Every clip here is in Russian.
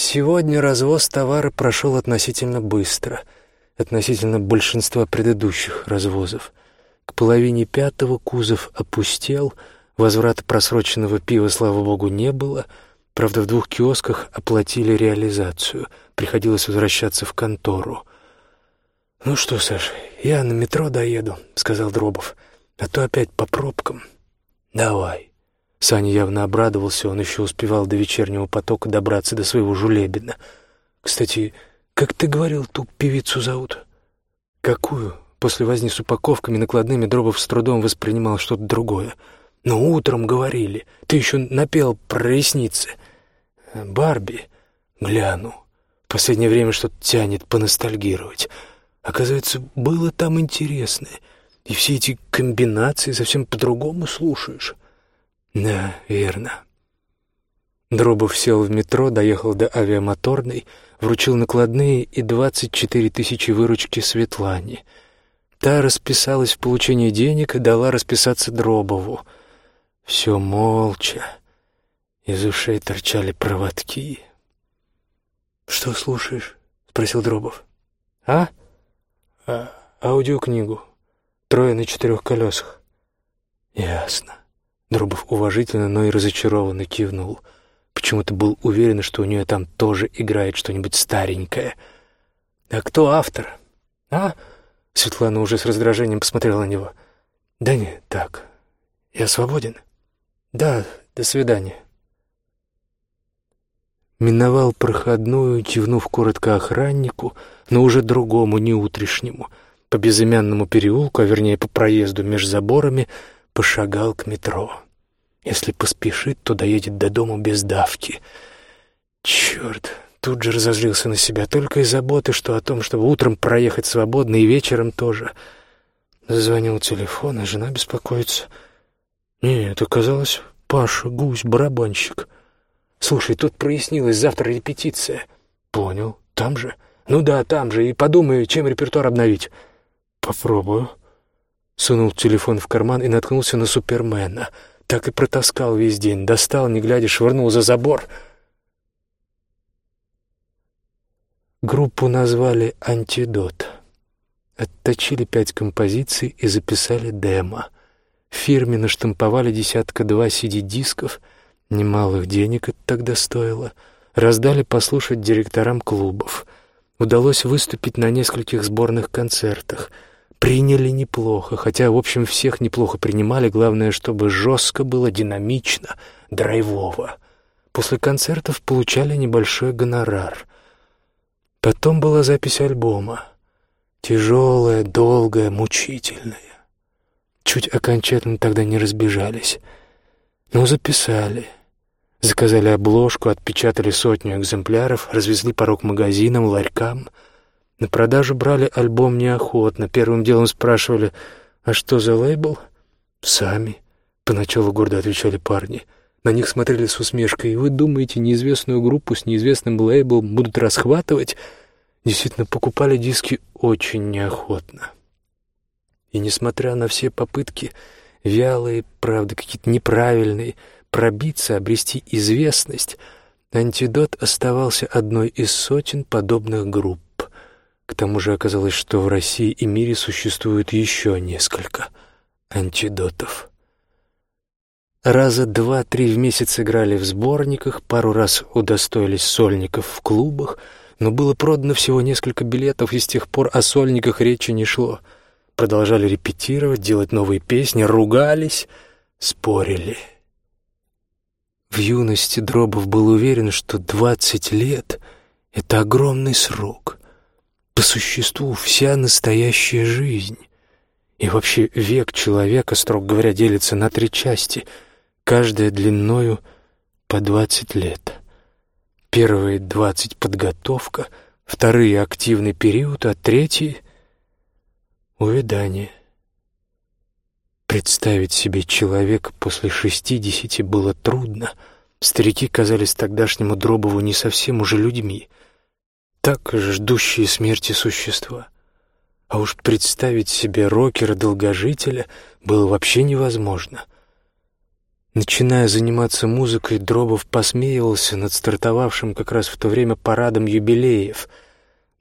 Сегодня развоз товара прошел относительно быстро, относительно большинства предыдущих развозов. К половине пятого кузов опустел, возврата просроченного пива, слава богу, не было. Правда, в двух киосках оплатили реализацию. Приходилось возвращаться в контору. «Ну что, Саш, я на метро доеду», — сказал Дробов. «А то опять по пробкам». «Давай». Саня явно обрадовался, он еще успевал до вечернего потока добраться до своего жулебина. «Кстати, как ты говорил, ту певицу зовут?» «Какую?» После возни с упаковками накладными Дробов с трудом воспринимал что-то другое. «Но утром говорили. Ты еще напел про ресницы». «Барби?» «Гляну. В последнее время что-то тянет поностальгировать. Оказывается, было там интересное. И все эти комбинации совсем по-другому слушаешь». «Да, верно». Дробов сел в метро, доехал до авиамоторной, вручил накладные и двадцать четыре тысячи выручки Светлане. Та расписалась в получении денег и дала расписаться Дробову. Все молча. Из ушей торчали проводки. «Что слушаешь?» — спросил Дробов. «А? а аудиокнигу. Трое на четырех колесах». «Ясно». Дробов уважительно, но и разочарованно кивнул. Почему-то был уверен, что у нее там тоже играет что-нибудь старенькое. «А кто автор?» «А?» Светлана уже с раздражением посмотрела на него. «Да нет, так. Я свободен?» «Да, до свидания». Миновал проходную, кивнув коротко охраннику, но уже другому, не утрешнему. По безымянному переулку, а вернее по проезду между заборами, пошагал к метро. Если поспешит, то доедет до дома без давки. Черт, тут же разозлился на себя, только и заботы, что о том, чтобы утром проехать свободно и вечером тоже. Зазвонил телефон, и жена беспокоится. Нет, оказалось, Паша, гусь, барабанщик. Слушай, тут прояснилось, завтра репетиция. Понял, там же? Ну да, там же, и подумаю, чем репертуар обновить. Попробую. Сунул телефон в карман и наткнулся на Супермена. Так и протаскал весь день, достал, не глядя, швырнул за забор — Группу назвали «Антидот». Отточили пять композиций и записали демо. В фирме наштамповали десятка-два CD-дисков, немалых денег это тогда стоило. Раздали послушать директорам клубов. Удалось выступить на нескольких сборных концертах. Приняли неплохо, хотя, в общем, всех неплохо принимали, главное, чтобы жестко было, динамично, драйвово. После концертов получали небольшой гонорар — Потом была запись альбома. Тяжелая, долгая, мучительная. Чуть окончательно тогда не разбежались. Но записали. Заказали обложку, отпечатали сотню экземпляров, развезли по рок-магазинам, ларькам. На продажу брали альбом неохотно. Первым делом спрашивали, а что за лейбл? Сами. Поначалу гордо отвечали парни — на них смотрели с усмешкой. «Вы думаете, неизвестную группу с неизвестным лейблом будут расхватывать?» Действительно, покупали диски очень неохотно. И несмотря на все попытки, вялые, правда, какие-то неправильные, пробиться, обрести известность, «Антидот» оставался одной из сотен подобных групп. К тому же оказалось, что в России и мире существует еще несколько антидотов. Раза два-три в месяц играли в сборниках, пару раз удостоились сольников в клубах, но было продано всего несколько билетов, и с тех пор о сольниках речи не шло. Продолжали репетировать, делать новые песни, ругались, спорили. В юности Дробов был уверен, что двадцать лет — это огромный срок. По существу вся настоящая жизнь. И вообще век человека, строго говоря, делится на три части — каждая длиною по двадцать лет. Первые двадцать — подготовка, вторые — активный период, а третий — увядание. Представить себе человека после шестидесяти было трудно. Старики казались тогдашнему Дробову не совсем уже людьми, так ждущие смерти существа. А уж представить себе рокера-долгожителя было вообще невозможно — Начиная заниматься музыкой, Дробов посмеивался над стартовавшим как раз в то время парадом юбилеев.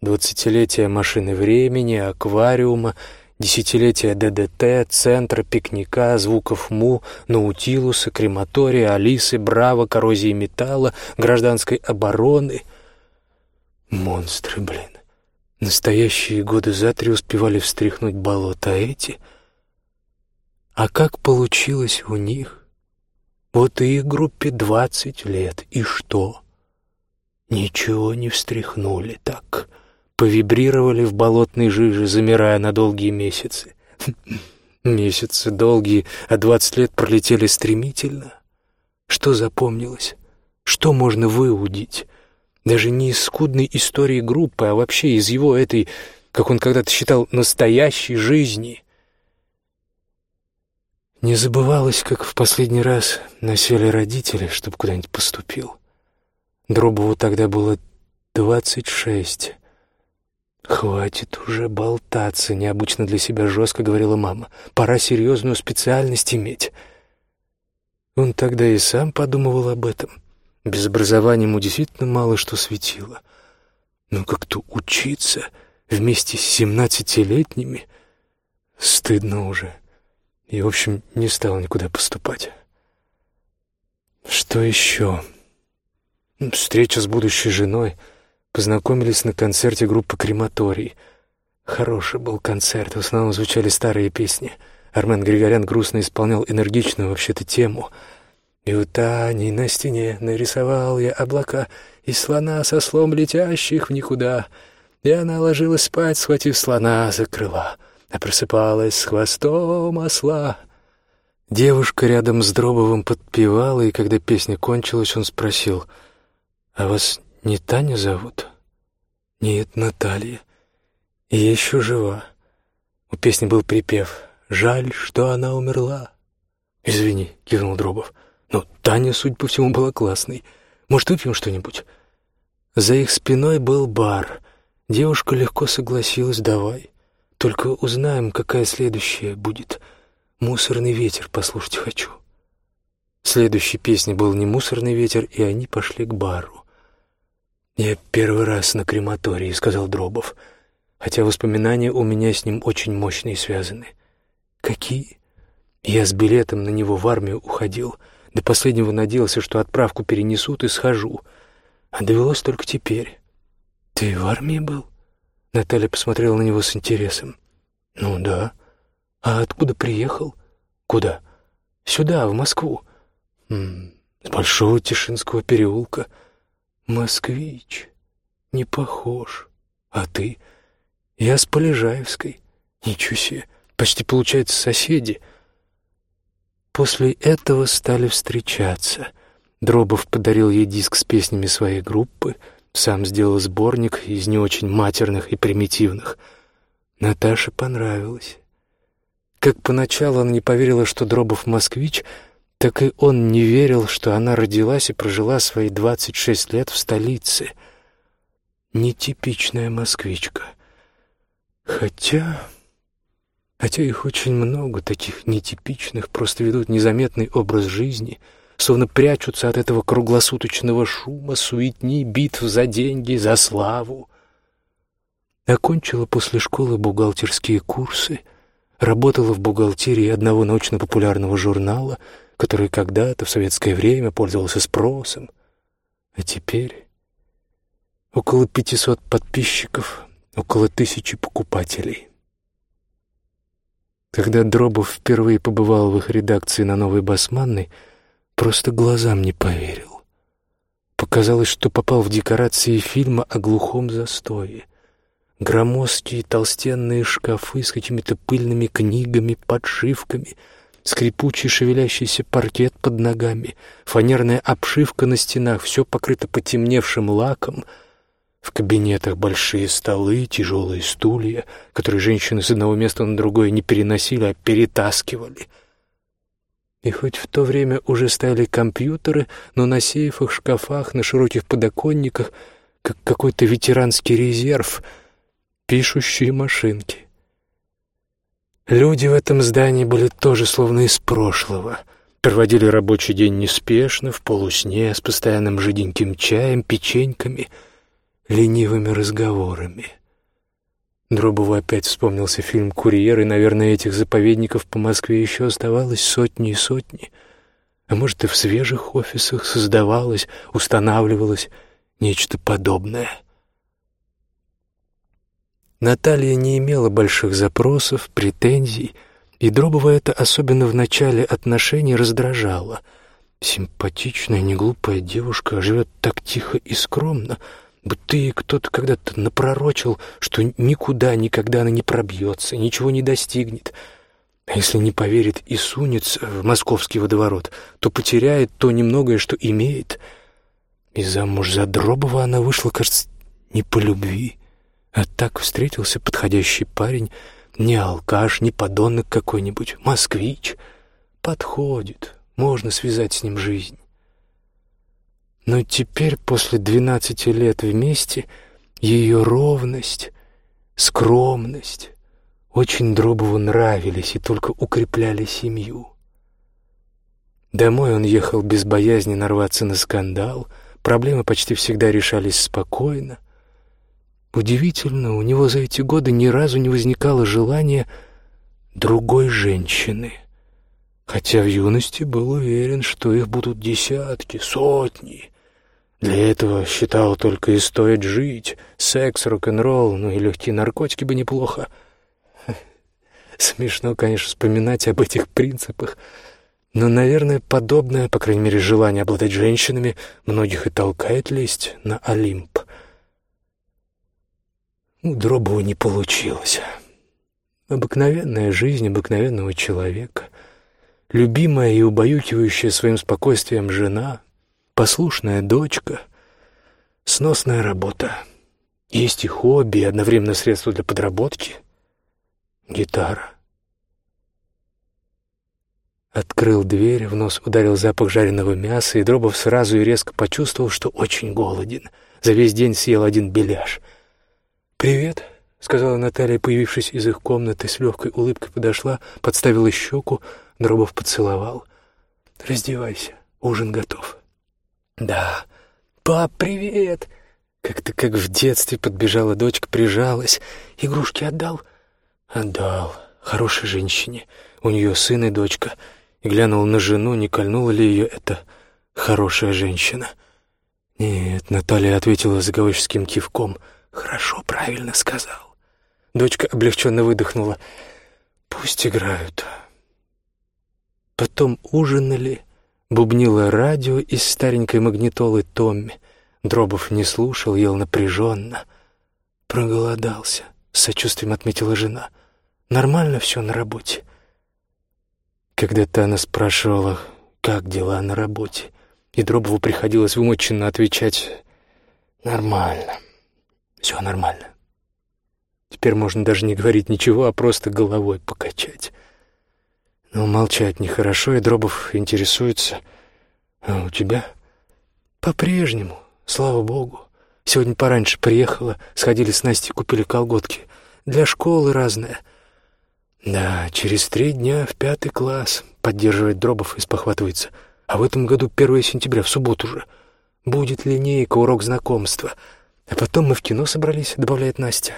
Двадцатилетия машины времени, аквариума, десятилетия ДДТ, центра, пикника, звуков МУ, Наутилуса, крематория, Алисы, Браво, коррозии металла, гражданской обороны. Монстры, блин. Настоящие годы за три успевали встряхнуть болото, а эти... А как получилось у них? Вот и их группе двадцать лет, и что? Ничего не встряхнули так. Повибрировали в болотной жиже, замирая на долгие месяцы. Месяцы долгие, а двадцать лет пролетели стремительно. Что запомнилось? Что можно выудить? Даже не из скудной истории группы, а вообще из его этой, как он когда-то считал, настоящей жизни. Не забывалось, как в последний раз носили родители, чтобы куда-нибудь поступил. Дробову тогда было двадцать шесть. «Хватит уже болтаться», — необычно для себя жестко говорила мама. «Пора серьезную специальность иметь». Он тогда и сам подумывал об этом — без образования ему действительно мало что светило. Но как-то учиться вместе с семнадцатилетними стыдно уже. И, в общем, не стал никуда поступать. Что еще? Встреча с будущей женой. Познакомились на концерте группы «Крематорий». Хороший был концерт, в основном звучали старые песни. Армен Григорян грустно исполнял энергичную вообще-то тему — и у Тани на стене нарисовал я облака и слона со слом летящих в никуда. И она ложилась спать, схватив слона за крыла, а просыпалась с хвостом осла. Девушка рядом с Дробовым подпевала, и когда песня кончилась, он спросил, «А вас не Таня зовут?» «Нет, Наталья. И еще жива». У песни был припев «Жаль, что она умерла». «Извини», — кивнул Дробов. Но Таня, судя по всему, была классной. Может, выпьем что-нибудь?» За их спиной был бар. Девушка легко согласилась, давай. Только узнаем, какая следующая будет. «Мусорный ветер» послушать хочу. Следующей песней был не «Мусорный ветер», и они пошли к бару. «Я первый раз на крематории», — сказал Дробов, хотя воспоминания у меня с ним очень мощные связаны. «Какие?» Я с билетом на него в армию уходил — до последнего надеялся, что отправку перенесут и схожу. А довелось только теперь. «Ты в армии был?» Наталья посмотрела на него с интересом. «Ну да. А откуда приехал?» «Куда?» «Сюда, в Москву». М -м, «С Большого Тишинского переулка». «Москвич. Не похож. А ты?» «Я с Полежаевской. Ничего себе. Почти, получается, соседи». После этого стали встречаться. Дробов подарил ей диск с песнями своей группы, сам сделал сборник из не очень матерных и примитивных. Наташе понравилось. Как поначалу она не поверила, что Дробов москвич, так и он не верил, что она родилась и прожила свои двадцать шесть лет в столице. Нетипичная москвичка. Хотя... Хотя их очень много, таких нетипичных, просто ведут незаметный образ жизни, словно прячутся от этого круглосуточного шума, суетни, битв за деньги, за славу. Окончила после школы бухгалтерские курсы, работала в бухгалтерии одного научно-популярного журнала, который когда-то в советское время пользовался спросом, а теперь около пятисот подписчиков, около тысячи покупателей. Когда Дробов впервые побывал в их редакции на Новой Басманной, просто глазам не поверил. Показалось, что попал в декорации фильма о глухом застое. Громоздкие толстенные шкафы с какими-то пыльными книгами, подшивками, скрипучий шевелящийся паркет под ногами, фанерная обшивка на стенах, все покрыто потемневшим лаком — в кабинетах большие столы, тяжелые стулья, которые женщины с одного места на другое не переносили, а перетаскивали. И хоть в то время уже стояли компьютеры, но на сейфах, шкафах, на широких подоконниках, как какой-то ветеранский резерв, пишущие машинки. Люди в этом здании были тоже словно из прошлого. Проводили рабочий день неспешно, в полусне, с постоянным жиденьким чаем, печеньками, ленивыми разговорами. Дробову опять вспомнился фильм «Курьер», и, наверное, этих заповедников по Москве еще оставалось сотни и сотни. А может, и в свежих офисах создавалось, устанавливалось нечто подобное. Наталья не имела больших запросов, претензий, и Дробова это особенно в начале отношений раздражало. Симпатичная, неглупая девушка живет так тихо и скромно — будто ей кто-то когда-то напророчил, что никуда никогда она не пробьется, ничего не достигнет. А если не поверит и сунется в московский водоворот, то потеряет то немногое, что имеет. И замуж за Дробова она вышла, кажется, не по любви, а так встретился подходящий парень, не алкаш, не подонок какой-нибудь, москвич. Подходит, можно связать с ним жизнь. Но теперь, после двенадцати лет вместе, ее ровность, скромность очень Дробову нравились и только укрепляли семью. Домой он ехал без боязни нарваться на скандал, проблемы почти всегда решались спокойно. Удивительно, у него за эти годы ни разу не возникало желания другой женщины, хотя в юности был уверен, что их будут десятки, сотни, для этого, считал, только и стоит жить. Секс, рок-н-ролл, ну и легкие наркотики бы неплохо. Смешно, конечно, вспоминать об этих принципах, но, наверное, подобное, по крайней мере, желание обладать женщинами, многих и толкает лезть на Олимп. У Дробова не получилось. Обыкновенная жизнь обыкновенного человека, любимая и убаюкивающая своим спокойствием жена — послушная дочка, сносная работа. Есть и хобби, и одновременно средства для подработки. Гитара. Открыл дверь, в нос ударил запах жареного мяса, и Дробов сразу и резко почувствовал, что очень голоден. За весь день съел один беляш. «Привет», — сказала Наталья, появившись из их комнаты, с легкой улыбкой подошла, подставила щеку, Дробов поцеловал. «Раздевайся, ужин готов». «Да. Пап, привет!» Как-то как в детстве подбежала дочка, прижалась. «Игрушки отдал?» «Отдал. Хорошей женщине. У нее сын и дочка». И глянул на жену, не кольнула ли ее эта хорошая женщина. «Нет», — Наталья ответила заговорческим кивком. «Хорошо, правильно сказал». Дочка облегченно выдохнула. «Пусть играют». Потом ужинали, Бубнило радио из старенькой магнитолы Томми. Дробов не слушал, ел напряженно. «Проголодался», — с сочувствием отметила жена. «Нормально все на работе». Когда-то она спрашивала, как дела на работе, и Дробову приходилось вымученно отвечать «Нормально, все нормально». Теперь можно даже не говорить ничего, а просто головой покачать. Но молчать нехорошо, и Дробов интересуется. «А у тебя?» «По-прежнему, слава богу. Сегодня пораньше приехала, сходили с Настей, купили колготки. Для школы разное». «Да, через три дня в пятый класс», — поддерживает Дробов и спохватывается. «А в этом году 1 сентября, в субботу же. Будет линейка, урок знакомства. А потом мы в кино собрались», — добавляет Настя.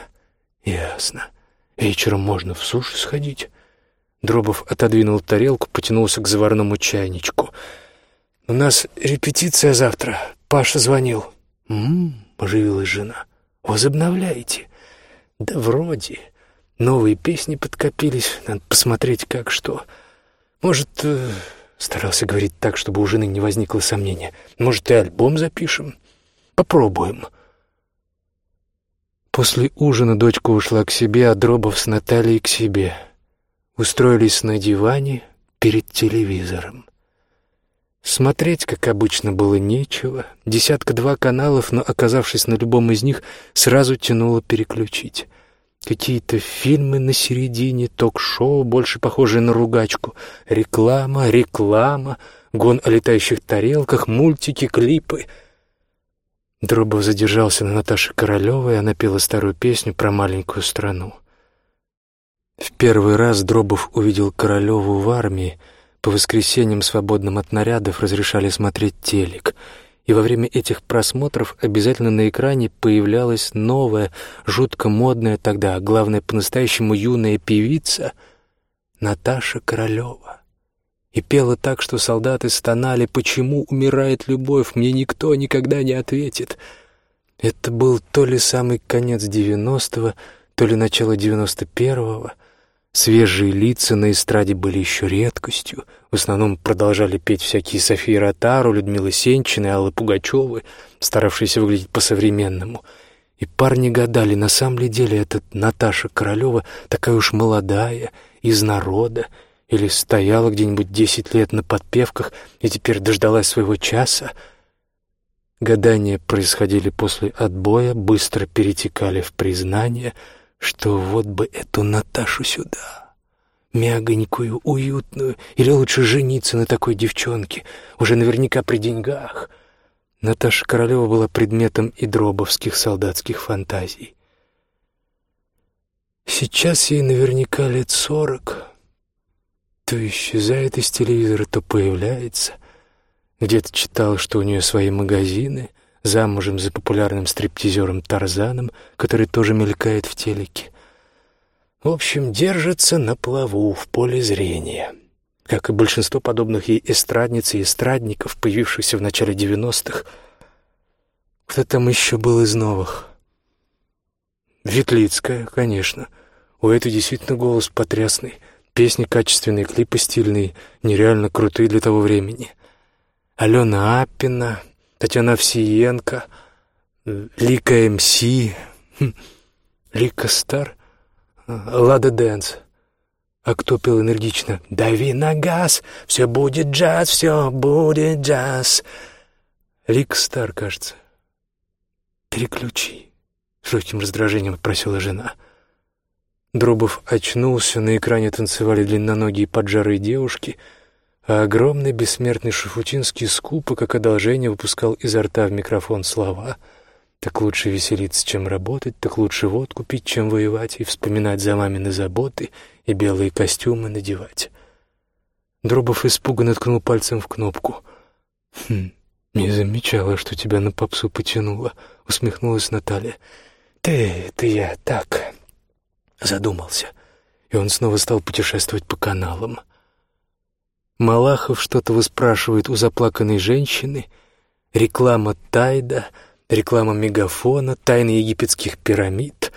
«Ясно. Вечером можно в суши сходить». Дробов отодвинул тарелку, потянулся к заварному чайничку. «У нас репетиция завтра. Паша звонил». «М-м-м», оживилась жена. «Возобновляете?» «Да вроде. Новые песни подкопились. Надо посмотреть, как что. Может, э, старался говорить так, чтобы у жены не возникло сомнения. Может, и альбом запишем? Попробуем». После ужина дочка ушла к себе, а Дробов с Натальей к себе устроились на диване перед телевизором. Смотреть, как обычно, было нечего. Десятка-два каналов, но, оказавшись на любом из них, сразу тянуло переключить. Какие-то фильмы на середине, ток-шоу, больше похожие на ругачку. Реклама, реклама, гон о летающих тарелках, мультики, клипы. Дробов задержался на Наташе Королевой, она пела старую песню про маленькую страну. В первый раз Дробов увидел Королеву в армии, По воскресеньям, свободным от нарядов, разрешали смотреть телек. И во время этих просмотров обязательно на экране появлялась новая, жутко модная тогда, а главное, по-настоящему юная певица Наташа Королева. И пела так, что солдаты стонали «Почему умирает любовь? Мне никто никогда не ответит». Это был то ли самый конец девяностого, то ли начало девяносто первого. Свежие лица на эстраде были еще редкостью. В основном продолжали петь всякие Софии Ротару, Людмилы Сенчины, Аллы Пугачевы, старавшиеся выглядеть по-современному. И парни гадали, на самом ли деле эта Наташа Королева такая уж молодая, из народа, или стояла где-нибудь десять лет на подпевках и теперь дождалась своего часа. Гадания происходили после отбоя, быстро перетекали в признание — что вот бы эту Наташу сюда, мягонькую, уютную, или лучше жениться на такой девчонке, уже наверняка при деньгах. Наташа Королева была предметом и дробовских солдатских фантазий. Сейчас ей наверняка лет сорок. То исчезает из телевизора, то появляется. Где-то читал, что у нее свои магазины, замужем за популярным стриптизером Тарзаном, который тоже мелькает в телеке. В общем, держится на плаву в поле зрения. Как и большинство подобных ей эстрадниц и эстрадников, появившихся в начале девяностых. Кто там еще был из новых? Ветлицкая, конечно. У этой действительно голос потрясный. Песни качественные, клипы стильные, нереально крутые для того времени. Алена Аппина, Татьяна Овсиенко, Лика МС, Лика Стар, Лада Дэнс. А кто пел энергично? «Дави на газ, все будет джаз, все будет джаз». Лика Стар, кажется. «Переключи», — с легким раздражением просила жена. Дробов очнулся, на экране танцевали длинноногие поджарые девушки — а огромный бессмертный Шафутинский скупо, как одолжение, выпускал изо рта в микрофон слова «Так лучше веселиться, чем работать, так лучше водку пить, чем воевать, и вспоминать за мамины заботы, и белые костюмы надевать». Дробов испуганно ткнул пальцем в кнопку. «Хм, не замечала, что тебя на попсу потянуло», — усмехнулась Наталья. «Ты, ты я так...» Задумался, и он снова стал путешествовать по каналам. Малахов что-то выспрашивает у заплаканной женщины, реклама Тайда, реклама Мегафона, тайны египетских пирамид.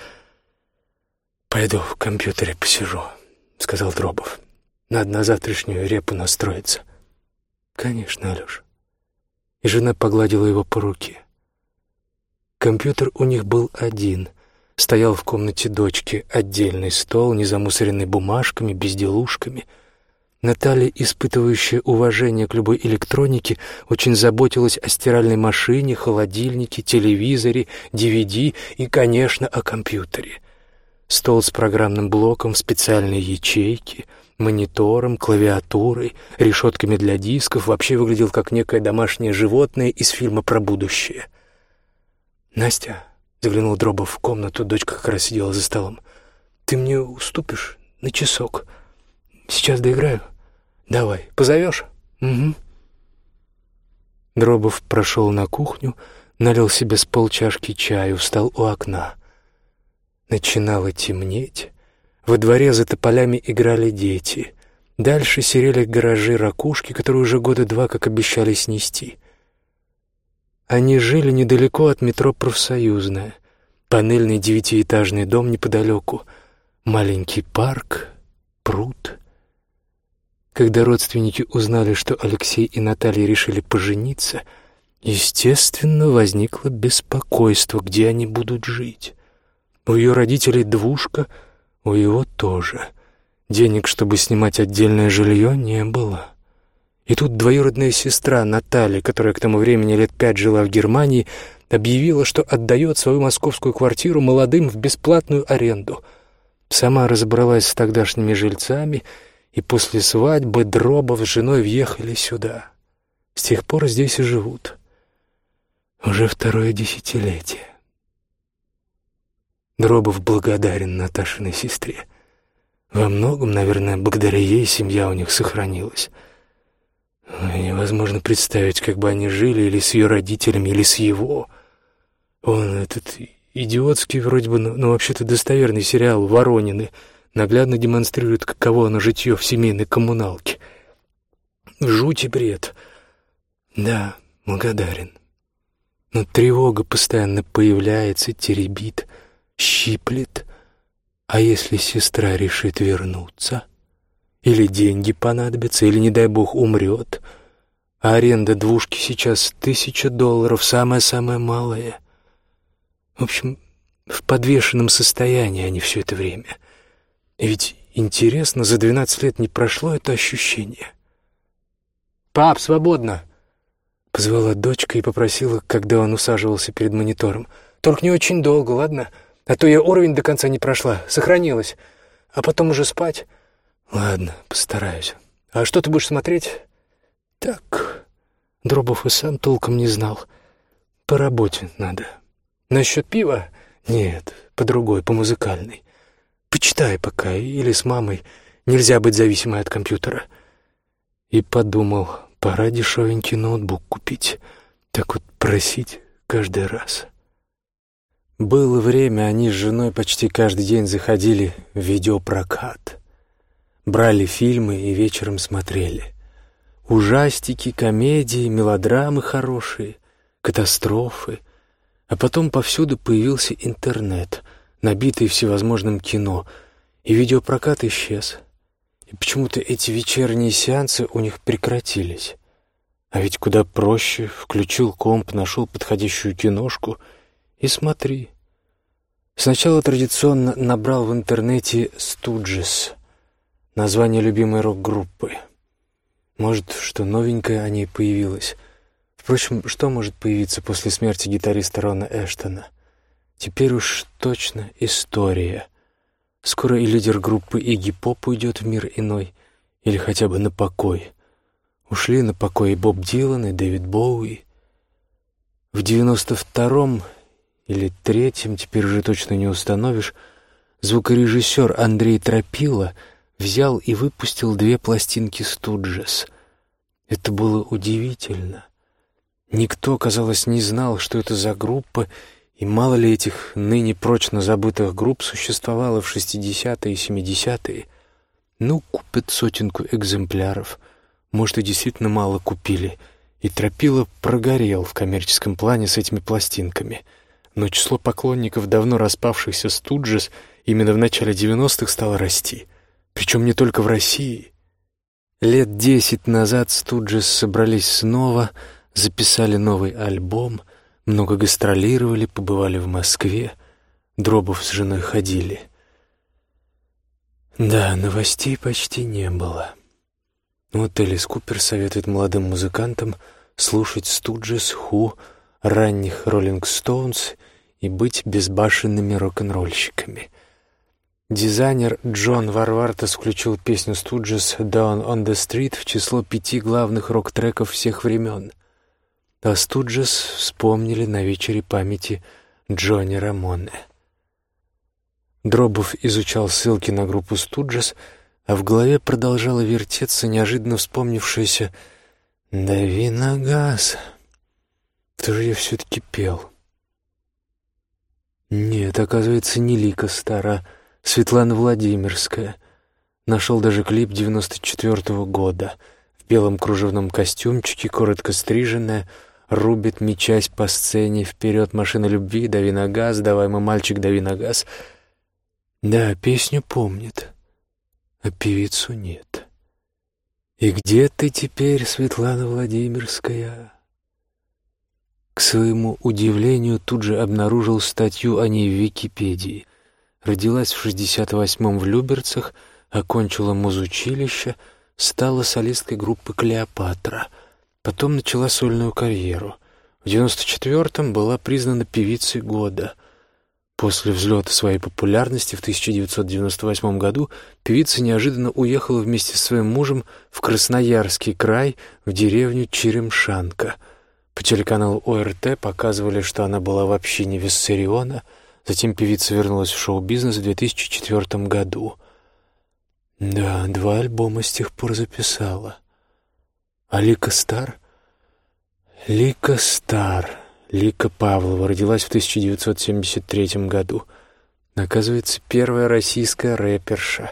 «Пойду в компьютере посижу», — сказал Дробов. «Надо на завтрашнюю репу настроиться». «Конечно, Алёш». И жена погладила его по руке. Компьютер у них был один. Стоял в комнате дочки отдельный стол, не замусоренный бумажками, безделушками — Наталья, испытывающая уважение к любой электронике, очень заботилась о стиральной машине, холодильнике, телевизоре, DVD и, конечно, о компьютере. Стол с программным блоком, специальной ячейки, монитором, клавиатурой, решетками для дисков вообще выглядел как некое домашнее животное из фильма про будущее. «Настя», — заглянул Дробов в комнату, дочка как раз сидела за столом, — «ты мне уступишь на часок? Сейчас доиграю». «Давай, позовешь?» «Угу». Дробов прошел на кухню, налил себе с полчашки чаю, встал у окна. Начинало темнеть. Во дворе за тополями играли дети. Дальше серели гаражи ракушки, которые уже года два как обещали снести. Они жили недалеко от метро «Профсоюзная». Панельный девятиэтажный дом неподалеку, маленький парк, пруд — когда родственники узнали, что Алексей и Наталья решили пожениться, естественно, возникло беспокойство, где они будут жить. У ее родителей двушка, у его тоже. Денег, чтобы снимать отдельное жилье, не было. И тут двоюродная сестра Наталья, которая к тому времени лет пять жила в Германии, объявила, что отдает свою московскую квартиру молодым в бесплатную аренду. Сама разобралась с тогдашними жильцами — и после свадьбы Дробов с женой въехали сюда. С тех пор здесь и живут. Уже второе десятилетие. Дробов благодарен Наташиной сестре. Во многом, наверное, благодаря ей семья у них сохранилась. Невозможно представить, как бы они жили или с ее родителями, или с его. Он этот идиотский вроде бы, но, вообще-то достоверный сериал «Воронины» наглядно демонстрирует, каково оно житье в семейной коммуналке. Жуть и бред. Да, благодарен. Но тревога постоянно появляется, теребит, щиплет. А если сестра решит вернуться? Или деньги понадобятся, или, не дай бог, умрет? А аренда двушки сейчас тысяча долларов, самое-самое малое. В общем, в подвешенном состоянии они все это время. И ведь интересно, за двенадцать лет не прошло это ощущение. «Пап, свободно!» Позвала дочка и попросила, когда он усаживался перед монитором. «Только не очень долго, ладно? А то я уровень до конца не прошла, сохранилась. А потом уже спать?» «Ладно, постараюсь. А что ты будешь смотреть?» «Так...» Дробов и сам толком не знал. «По работе надо». Насчет пива? Нет, по другой, по музыкальной. Почитай пока, или с мамой. Нельзя быть зависимой от компьютера. И подумал, пора дешевенький ноутбук купить. Так вот просить каждый раз. Было время, они с женой почти каждый день заходили в видеопрокат. Брали фильмы и вечером смотрели. Ужастики, комедии, мелодрамы хорошие, катастрофы — а потом повсюду появился интернет, набитый всевозможным кино, и видеопрокат исчез. И почему-то эти вечерние сеансы у них прекратились. А ведь куда проще. Включил комп, нашел подходящую киношку и смотри. Сначала традиционно набрал в интернете «Студжес», название любимой рок-группы. Может, что новенькое о ней появилось — Впрочем, что может появиться после смерти гитариста Рона Эштона? Теперь уж точно история. Скоро и лидер группы Игги Поп уйдет в мир иной, или хотя бы на покой. Ушли на покой и Боб Дилан, и Дэвид Боуи. В девяносто втором или третьем, теперь уже точно не установишь, звукорежиссер Андрей Тропила взял и выпустил две пластинки «Студжес». Это было удивительно. Никто, казалось, не знал, что это за группа, и мало ли этих ныне прочно забытых групп существовало в 60-е и 70-е. Ну, купят сотенку экземпляров. Может, и действительно мало купили. И Тропила прогорел в коммерческом плане с этими пластинками. Но число поклонников давно распавшихся Студжес именно в начале 90-х стало расти. Причем не только в России. Лет десять назад Студжес собрались снова — записали новый альбом, много гастролировали, побывали в Москве. Дробов с женой ходили. Да, новостей почти не было. Вот Элис Купер советует молодым музыкантам слушать Студжес, Ху, ранних Роллинг Стоунс и быть безбашенными рок-н-ролльщиками. Дизайнер Джон Варвартес включил песню Студжес «Down on the Street» в число пяти главных рок-треков всех времен. А Студжес вспомнили на вечере памяти Джонни Рамоне. Дробов изучал ссылки на группу Студжес, а в голове продолжала вертеться неожиданно вспомнившаяся «Дави на газ». Кто же я все-таки пел? Нет, оказывается, не Лика Стара, Светлана Владимирская. Нашел даже клип девяносто четвертого года. В белом кружевном костюмчике, коротко стриженная, рубит, мечась по сцене, вперед машина любви, дави на газ, давай, мой мальчик, дави на газ. Да, песню помнит, а певицу нет. И где ты теперь, Светлана Владимирская? К своему удивлению тут же обнаружил статью о ней в Википедии. Родилась в 68-м в Люберцах, окончила музучилище, стала солисткой группы «Клеопатра», Потом начала сольную карьеру. В 94-м была признана певицей года. После взлета своей популярности в 1998 году певица неожиданно уехала вместе со своим мужем в Красноярский край, в деревню Черемшанка. По телеканалу ОРТ показывали, что она была вообще не Виссариона. Затем певица вернулась в шоу-бизнес в 2004 году. Да, два альбома с тех пор записала. А Лика Стар? Лика Стар, Лика Павлова, родилась в 1973 году. Оказывается, первая российская рэперша.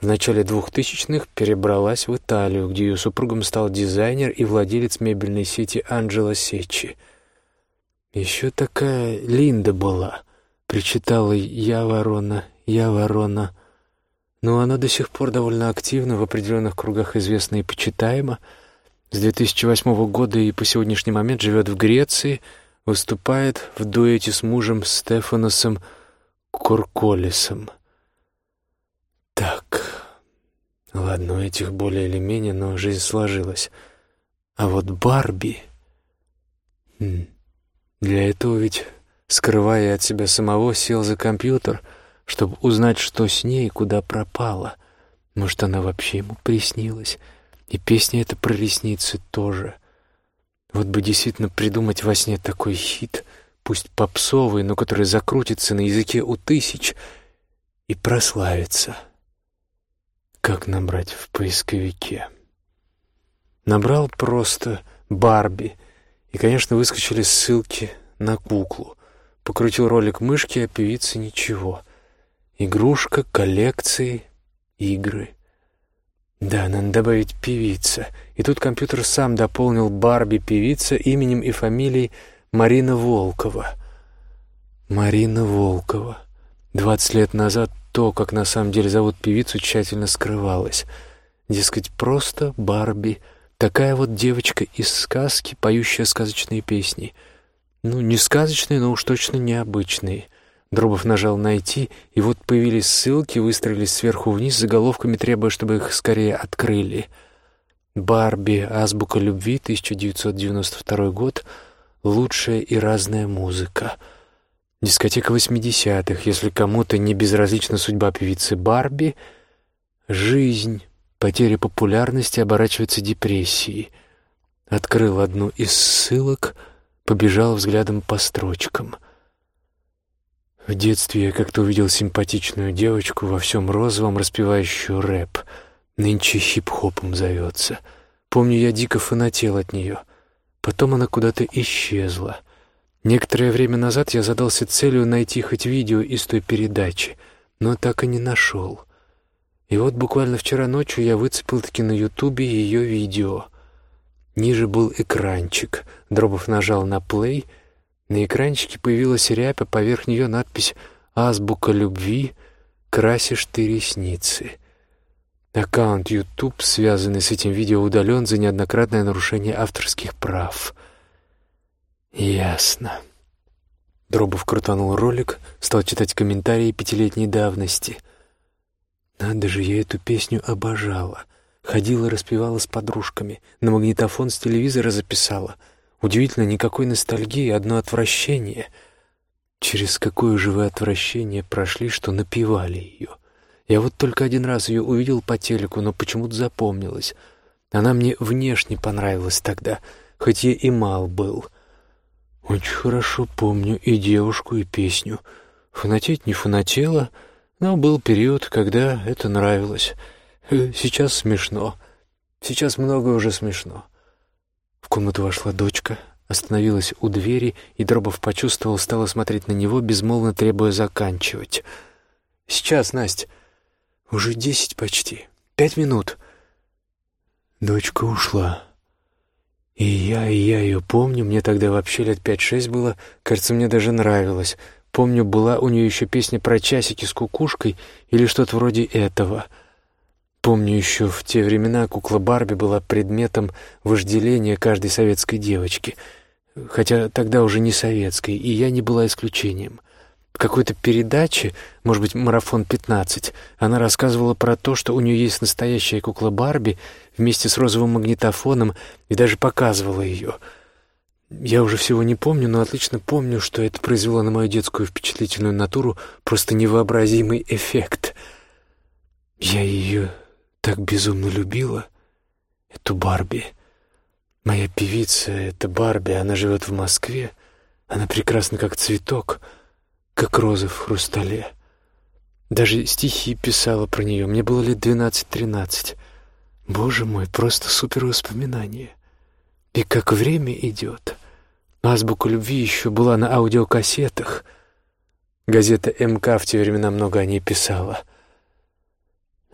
В начале 2000-х перебралась в Италию, где ее супругом стал дизайнер и владелец мебельной сети Анджело Сечи. Еще такая Линда была, причитала «Я ворона, я ворона». Но она до сих пор довольно активна, в определенных кругах известна и почитаема. С 2008 года и по сегодняшний момент живет в Греции, выступает в дуэте с мужем Стефаносом Курколисом. Так, ладно, у этих более или менее, но жизнь сложилась. А вот Барби... Для этого ведь, скрывая от себя самого, сел за компьютер, чтобы узнать, что с ней и куда пропала. Может, она вообще ему приснилась. И песня эта про ресницы тоже. Вот бы действительно придумать во сне такой хит, пусть попсовый, но который закрутится на языке у тысяч и прославится. Как набрать в поисковике? Набрал просто «Барби», и, конечно, выскочили ссылки на куклу. Покрутил ролик мышки, а певицы ничего. Игрушка, коллекции, игры — да, надо добавить «певица». И тут компьютер сам дополнил Барби певица именем и фамилией Марина Волкова. Марина Волкова. Двадцать лет назад то, как на самом деле зовут певицу, тщательно скрывалось. Дескать, просто Барби. Такая вот девочка из сказки, поющая сказочные песни. Ну, не сказочные, но уж точно необычные. Дробов нажал «Найти», и вот появились ссылки, выстроились сверху вниз заголовками, требуя, чтобы их скорее открыли. «Барби. Азбука любви. 1992 год. Лучшая и разная музыка». Дискотека 80-х. Если кому-то не безразлична судьба певицы Барби, жизнь, потеря популярности оборачивается депрессией. Открыл одну из ссылок, побежал взглядом по строчкам — в детстве я как-то увидел симпатичную девочку во всем розовом, распевающую рэп. Нынче хип-хопом зовется. Помню, я дико фанател от нее. Потом она куда-то исчезла. Некоторое время назад я задался целью найти хоть видео из той передачи, но так и не нашел. И вот буквально вчера ночью я выцепил-таки на ютубе ее видео. Ниже был экранчик. Дробов нажал на плей — на экранчике появилась рябь, а поверх нее надпись «Азбука любви. Красишь ты ресницы». Аккаунт YouTube, связанный с этим видео, удален за неоднократное нарушение авторских прав. Ясно. Дробов крутанул ролик, стал читать комментарии пятилетней давности. Надо же, я эту песню обожала. Ходила, распевала с подружками, на магнитофон с телевизора записала — Удивительно, никакой ностальгии, одно отвращение. Через какое же вы отвращение прошли, что напевали ее? Я вот только один раз ее увидел по телеку, но почему-то запомнилась. Она мне внешне понравилась тогда, хоть я и мал был. Очень хорошо помню и девушку, и песню. Фанатеть не фанатела, но был период, когда это нравилось. Э, сейчас смешно. Сейчас много уже смешно. В комнату вошла дочка, остановилась у двери, и Дробов почувствовал, стала смотреть на него, безмолвно требуя заканчивать. «Сейчас, Настя. Уже десять почти. Пять минут». Дочка ушла. И я, и я ее помню, мне тогда вообще лет пять-шесть было, кажется, мне даже нравилось. Помню, была у нее еще песня про часики с кукушкой или что-то вроде этого — Помню еще в те времена кукла Барби была предметом вожделения каждой советской девочки, хотя тогда уже не советской, и я не была исключением. В какой-то передаче, может быть, «Марафон 15», она рассказывала про то, что у нее есть настоящая кукла Барби вместе с розовым магнитофоном и даже показывала ее. Я уже всего не помню, но отлично помню, что это произвело на мою детскую впечатлительную натуру просто невообразимый эффект. Я ее так безумно любила эту Барби. Моя певица — это Барби, она живет в Москве. Она прекрасна, как цветок, как роза в хрустале. Даже стихи писала про нее. Мне было лет двенадцать-тринадцать. Боже мой, просто супер воспоминание. И как время идет. Азбука любви еще была на аудиокассетах. Газета МК в те времена много о ней писала.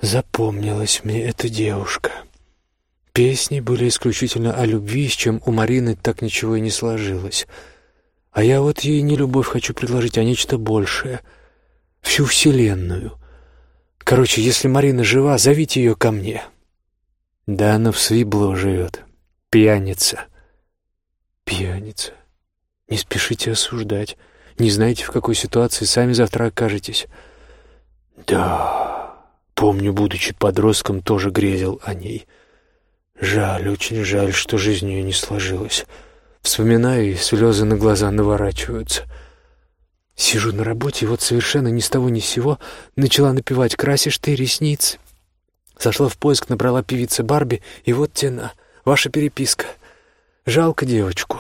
Запомнилась мне эта девушка. Песни были исключительно о любви, с чем у Марины так ничего и не сложилось. А я вот ей не любовь хочу предложить, а нечто большее. Всю вселенную. Короче, если Марина жива, зовите ее ко мне. Да она в Свибло живет. Пьяница. Пьяница. Не спешите осуждать. Не знаете, в какой ситуации сами завтра окажетесь. Да, помню, будучи подростком, тоже грезил о ней. Жаль, очень жаль, что жизнь ее не сложилась. Вспоминаю, и слезы на глаза наворачиваются. Сижу на работе, и вот совершенно ни с того ни с сего начала напевать «Красишь ты ресницы». Зашла в поиск, набрала певица Барби, и вот тена, ваша переписка. Жалко девочку.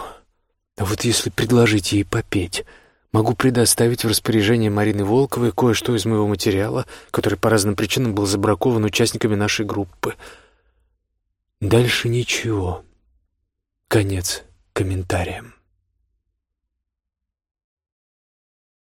А вот если предложить ей попеть, могу предоставить в распоряжение Марины Волковой кое-что из моего материала, который по разным причинам был забракован участниками нашей группы. Дальше ничего. Конец комментариям.